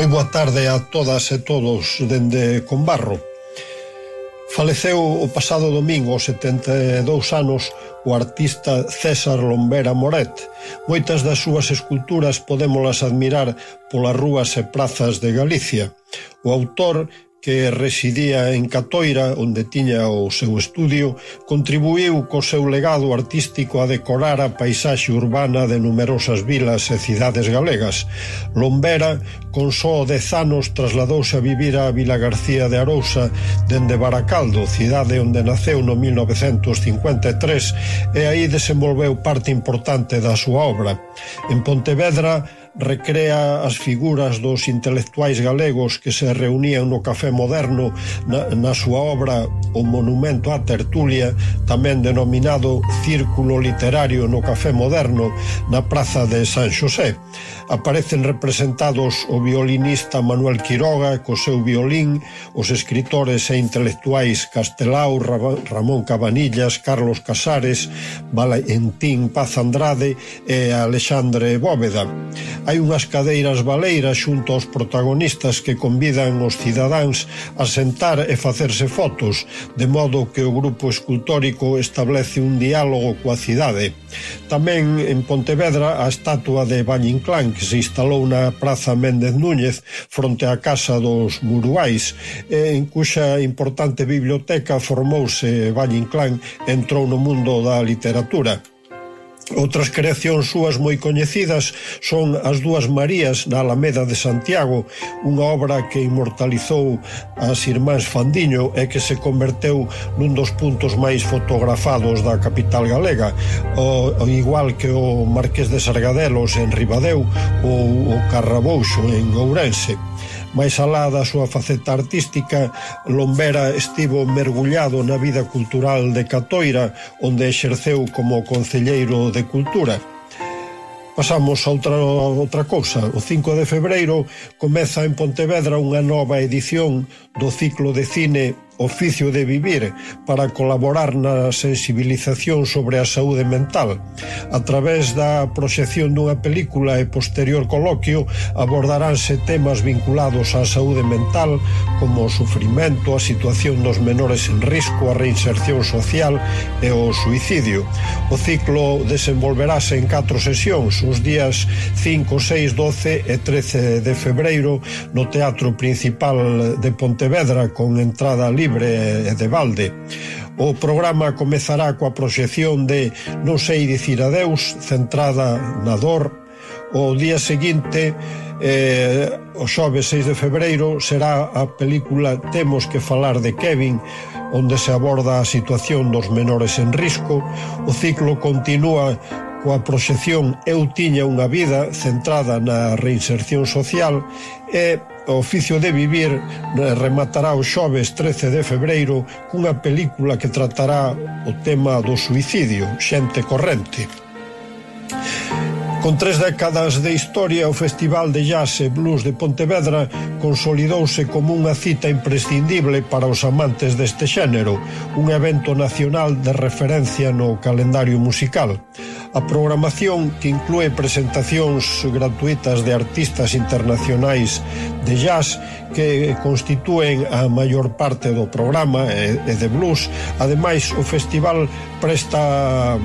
Moi boa tarde a todas e todos dende Conbarro. Faleceu o pasado domingo aos 72 anos o artista César Lombera Moret. Moitas das súas esculturas podémolas admirar polas rúas e prazas de Galicia. O autor que residía en Catoira, onde tiña o seu estudio, contribuiu co seu legado artístico a decorar a paisaxe urbana de numerosas vilas e cidades galegas. Lombera, con só dez anos, trasladouse a vivir a Vila García de Arousa, dende Baracaldo, cidade onde naceu no 1953, e aí desenvolveu parte importante da súa obra. En Pontevedra, recrea as figuras dos intelectuais galegos que se reunían no Café Moderno na, na súa obra O Monumento á Tertulia, tamén denominado Círculo Literario no Café Moderno, na Praza de San Xosé. Aparecen representados o violinista Manuel Quiroga co seu violín, os escritores e intelectuais Castelao, Ramón Cabanillas, Carlos Casares, Valentín Paz Andrade e Alexandre Bóveda. Hai unhas cadeiras baleiras xunto aos protagonistas que convidan os cidadáns a sentar e facerse fotos, de modo que o grupo escultórico establece un diálogo coa cidade. Tamén en Pontevedra a estatua de Valle Inclán que se instalou na Praza Méndez Núñez fronte á Casa dos Muruais, en cuxa importante biblioteca formouse Valle Inclán entrou no mundo da literatura. Outras creacións súas moi coñecidas son As dúas Marías na Alameda de Santiago, unha obra que inmortalizou as irmáns Fandiño e que se converteu nun dos puntos máis fotografados da capital galega, o, o igual que o Marqués de Sargadelos en Ribadeu ou o Carrabouxo en Ourense. Mais alá da súa faceta artística, Lombera estivo mergullado na vida cultural de Catoira, onde exerceu como concelleiro de Cultura. Pasamos a outra, a outra cousa. O 5 de febreiro comeza en Pontevedra unha nova edición do ciclo de cine Oficio de Vivir para colaborar na sensibilización sobre a saúde mental. A través da proxección dunha película e posterior coloquio abordaránse temas vinculados á saúde mental como o sufrimento, a situación dos menores en risco, a reinserción social e o suicidio. O ciclo desenvolverase en catro sesións, os días 5, 6, 12 e 13 de febreiro no Teatro Principal de Pontevedra con entrada libre libre de balde. O programa comezará coa proxección de Non sei dicir adeus, centrada na dor. O día seguinte, eh, o xove 6 de febreiro, será a película Temos que falar de Kevin, onde se aborda a situación dos menores en risco. O ciclo continúa Coa proxección Eu tiña unha vida centrada na reinserción social e O oficio de vivir eh, rematará o xoves 13 de febreiro cunha película que tratará o tema do suicidio, xente corrente. Con tres décadas de historia, o Festival de Jazz e Blues de Pontevedra consolidouse como unha cita imprescindible para os amantes deste xénero, un evento nacional de referencia no calendario musical. A programación, que inclúe presentacións gratuitas de artistas internacionais de jazz que constitúen a maior parte do programa e de blues, ademais o festival presta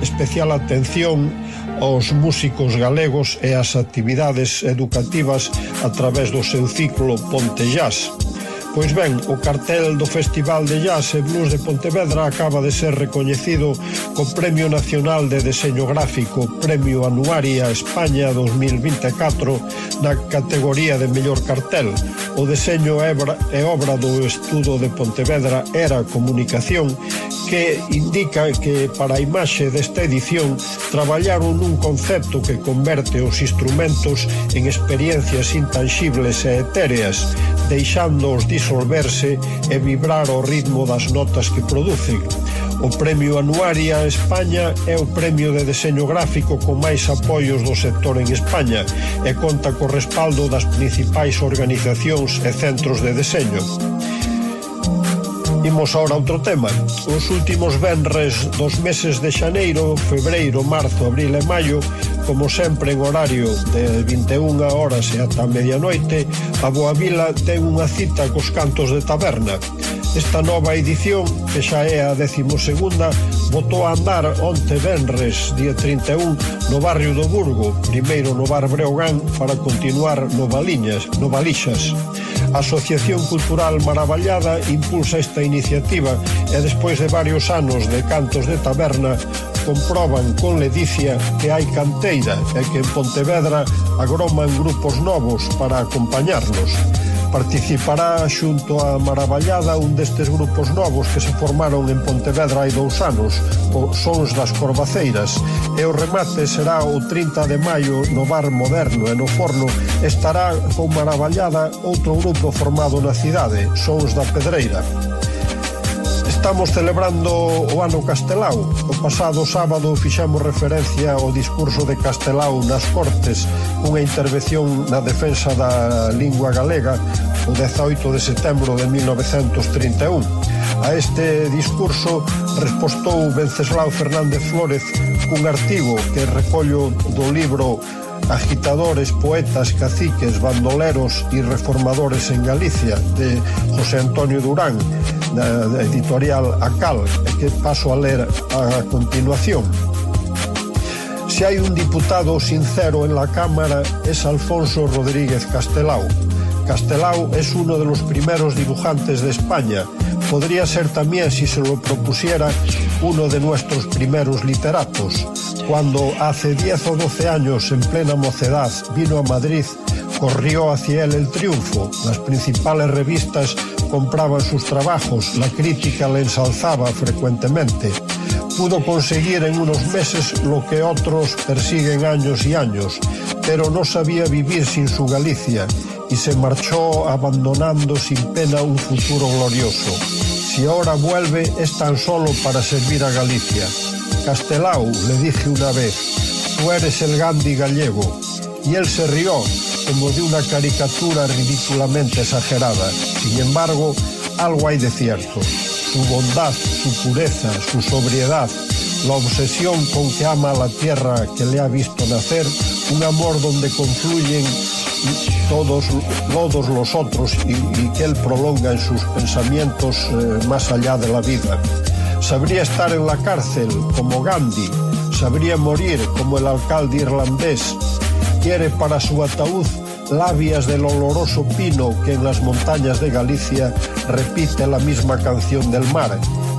especial atención aos músicos galegos e as actividades educativas a través do seu ciclo Ponte Jazz. Pois ben, o cartel do Festival de Jazz e Blues de Pontevedra acaba de ser recoñecido co Premio Nacional de Deseño Gráfico, Premio Anuaria España 2024, na categoría de mellor cartel. O deseño e obra do estudo de Pontevedra era comunicación que indica que para a imaxe desta edición traballaron un concepto que converte os instrumentos en experiencias intangibles e etéreas, deixándoos disolverse e vibrar ao ritmo das notas que producen. O Premio Anuaria España é o premio de deseño gráfico con máis apoios do sector en España e conta co respaldo das principais organizacións e centros de deseño. Imos ahora outro tema. Os últimos venres dos meses de xaneiro, febreiro, marzo, abril e maio como sempre en horario de 21 horas e ata medianoite, a Boavila ten unha cita cos cantos de taberna. Esta nova edición, que xa é a decimosegunda, botou a andar onte Benres, día 31, no barrio do Burgo, primeiro no bar Breogán, para continuar no Baliñas, no Balixas. A Asociación Cultural Maravallada impulsa esta iniciativa e despois de varios anos de cantos de taberna comproban con ledicia que hai canteira e que en Pontevedra agroman grupos novos para acompañarnos. Participará xunto a Maravallada un destes grupos novos que se formaron en Pontevedra hai dous anos, o Sons das Corbaceiras, e o remate será o 30 de maio no Bar Moderno e no Forno estará con Maravallada outro grupo formado na cidade, Sons da Pedreira. Estamos celebrando o ano Castelao. O pasado sábado fixamos referencia ao discurso de Castelao nas Cortes, unha intervención na defensa da lingua galega o 18 de setembro de 1931. A este discurso respostou Venceslao Fernández Flórez cun artigo que recollo do libro agitadores, poetas, caciques, bandoleros e reformadores en Galicia, de José Antonio Durán, da editorial Acal que paso a ler a continuación Si hai un diputado sincero en la Cámara es Alfonso Rodríguez Castelao Castelao es uno de los primeros dibujantes de España. Podría ser también, si se lo propusiera, uno de nuestros primeros literatos. Cuando hace 10 o 12 años, en plena mocedad, vino a Madrid, corrió hacia él el triunfo. Las principales revistas compraban sus trabajos, la crítica le ensalzaba frecuentemente. Pudo conseguir en unos meses lo que otros persiguen años y años, pero no sabía vivir sin su Galicia y se marchó abandonando sin pena un futuro glorioso. Si ahora vuelve es tan solo para servir a Galicia. Castelao, le dije una vez, tú eres el Gandhi gallego. Y él se rió, como de una caricatura ridículamente exagerada. Sin embargo, algo hay de cierto. Su bondad, su pureza, su sobriedad, la obsesión con que ama la tierra que le ha visto nacer, un amor donde confluyen todos, todos los otros y, y, que él prolonga en sus pensamientos eh, más allá de la vida. Sabría estar en la cárcel como Gandhi, sabría morir como el alcalde irlandés. Quiere para su ataúd labias del oloroso pino que en las montañas de Galicia repite la misma canción del mar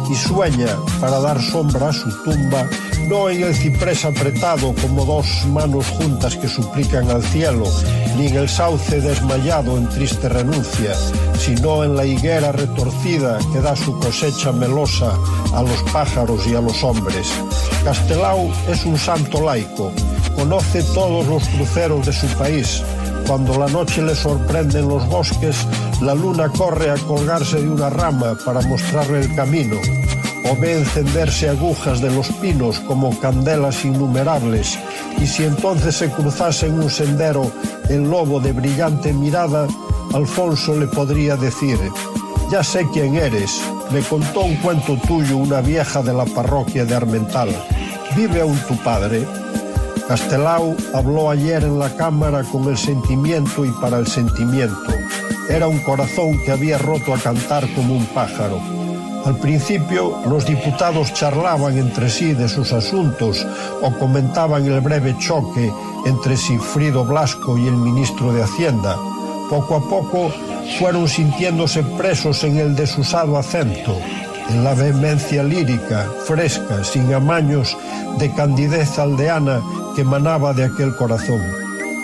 y sueña para dar sombra a su tumba no en el ciprés apretado como dos manos juntas que suplican al cielo, ni en el sauce desmayado en triste renuncia, sino en la higuera retorcida que da su cosecha melosa a los pájaros y a los hombres. Castelao es un santo laico, conoce todos los cruceros de su país. Cuando la noche le sorprende en los bosques, la luna corre a colgarse de una rama para mostrarle el camino o ve encenderse agujas de los pinos como candelas innumerables, y si entonces se cruzase en un sendero el lobo de brillante mirada, Alfonso le podría decir, ya sé quién eres, me contó un cuento tuyo una vieja de la parroquia de Armental. ¿Vive aún tu padre? Castelao habló ayer en la Cámara con el sentimiento y para el sentimiento. Era un corazón que había roto a cantar como un pájaro. Al principio, los diputados charlaban entre sí de sus asuntos o comentaban el breve choque entre Sigfrido Blasco y el ministro de Hacienda. Poco a poco fueron sintiéndose presos en el desusado acento, en la vehemencia lírica, fresca, sin amaños de candidez aldeana que emanaba de aquel corazón.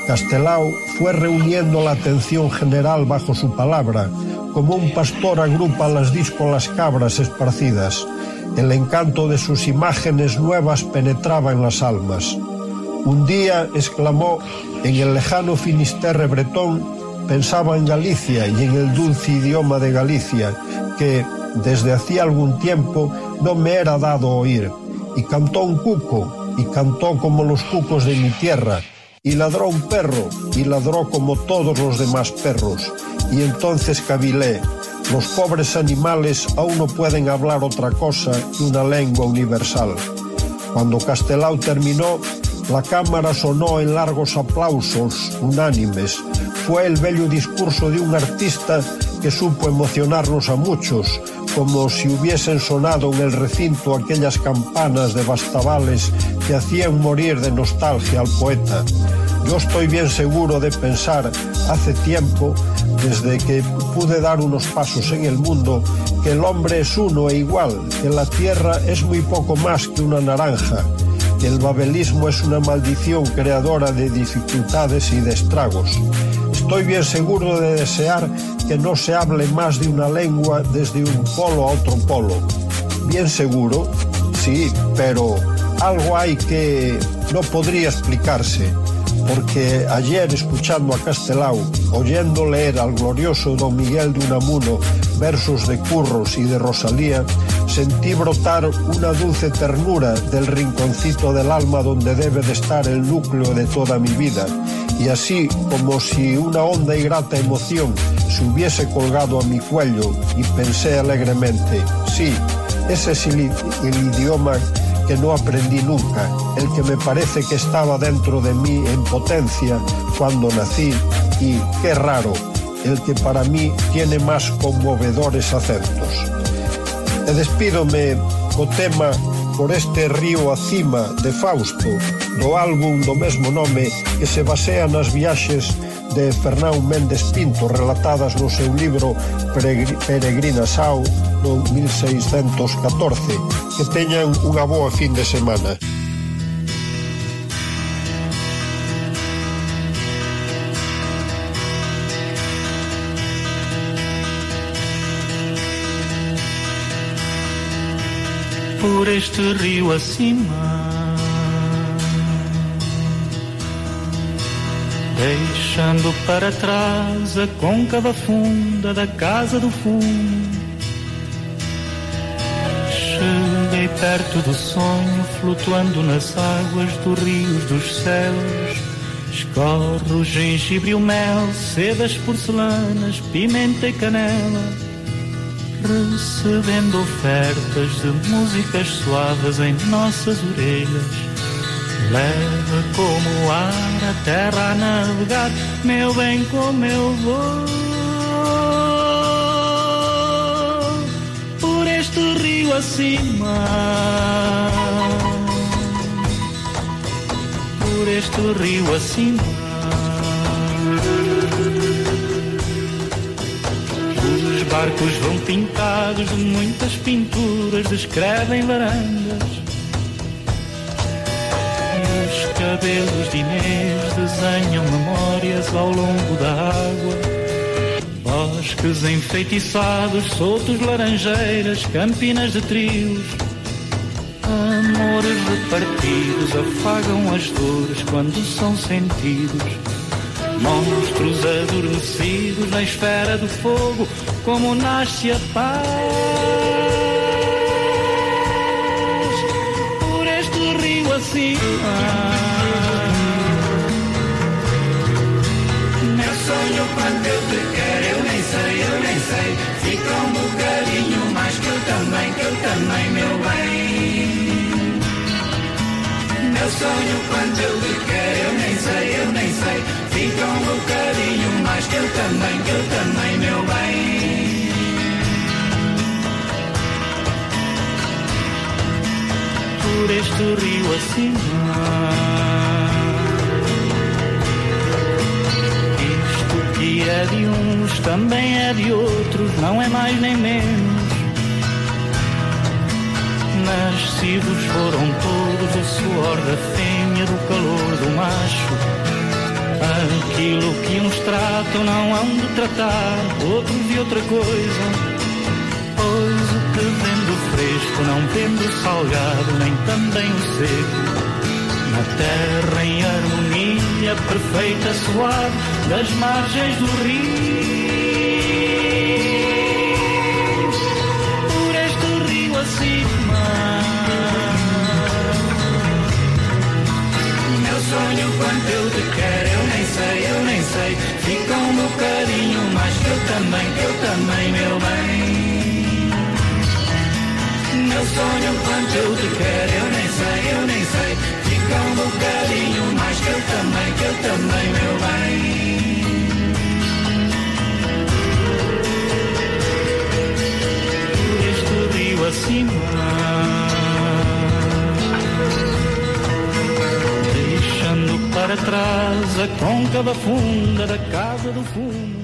Castelao fue reuniendo la atención general bajo su palabra, como un pastor agrupa las díscolas cabras esparcidas. El encanto de sus imágenes nuevas penetraba en las almas. Un día exclamó, en el lejano Finisterre bretón, pensaba en Galicia y en el dulce idioma de Galicia, que desde hacía algún tiempo no me era dado oír. Y cantó un cuco, y cantó como los cucos de mi tierra, y ladró un perro, y ladró como todos los demás perros y entonces cavilé. Los pobres animales aún no pueden hablar otra cosa que una lengua universal. Cuando Castelao terminó, La cámara sonó en largos aplausos unánimes. Fue el bello discurso de un artista que supo emocionarnos a muchos, como si hubiesen sonado en el recinto aquellas campanas de bastavales que hacían morir de nostalgia al poeta. Yo estoy bien seguro de pensar hace tiempo, desde que pude dar unos pasos en el mundo, que el hombre es uno e igual, que la tierra es muy poco más que una naranja, que el babelismo es una maldición creadora de dificultades y de estragos. Estoy bien seguro de desear que no se hable más de una lengua desde un polo a otro polo. Bien seguro, sí, pero algo hay que no podría explicarse, porque ayer escuchando a Castelao, oyendo leer al glorioso don Miguel de Unamuno, versos de Curros y de Rosalía, sentí brotar una dulce ternura del rinconcito del alma donde debe de estar el núcleo de toda mi vida, y así como si una honda y grata emoción se hubiese colgado a mi cuello y pensé alegremente, sí, ese es el, el idioma que no aprendí nunca, el que me parece que estaba dentro de mí en potencia cuando nací y, qué raro, el que para mí tiene más conmovedores acentos. E despídome co tema por este río acima de Fausto, do álbum do mesmo nome que se basea nas viaxes de Fernán Méndez Pinto relatadas no seu libro Peregrina Sao no 1614 que teñan unha boa fin de semana. Este rio acima Deixando para trás a côncava funda da casa do fundo. Cheguei perto do sonho, flutuando nas águas dos rios dos céus. Escorre o gengibre e o mel, sedas porcelanas, pimenta e canela. Recebendo ofertas de músicas suaves em nossas orelhas Leva como o ar a terra a navegar, meu bem, como eu vou. Por este rio acima, por este rio acima. Barcos vão pintados de muitas pinturas, descrevem varandas cabelos de Inês desenham memórias ao longo da água. Bosques enfeitiçados, soltos laranjeiras, campinas de trios. Amores repartidos afagam as dores quando são sentidos. Monstros adormecidos na esfera do fogo, como nasce a paz. Por este rio acima. sonho quando eu te quero, eu nem sei, eu nem sei. Fica um bocadinho mais que eu também, que eu também, meu bem. Meu sonho quando eu te quero, eu nem sei, eu nem sei. Um bocadinho mais que eu também, que eu também, meu bem. Por este rio acima que é de uns também é de outros, não é mais nem menos. Nascidos foram todos o suor da fêmea, do calor do macho. Aquilo que uns tratam não hão de tratar, outros de outra coisa. Pois o que vendo fresco não vendo salgado, nem também o seco. Na terra em harmonia perfeita suave das margens do rio. Por este rio acima. sonho quanto eu te quero, eu nem sei, eu nem sei. Fica um bocadinho mais que eu também, que eu também, meu bem. Meu sonho é quanto eu te quero, eu nem sei, eu nem sei. Fica um bocadinho mais que eu também, que eu também, meu bem. Este rio acima. Trás a côncava funda da casa do fumo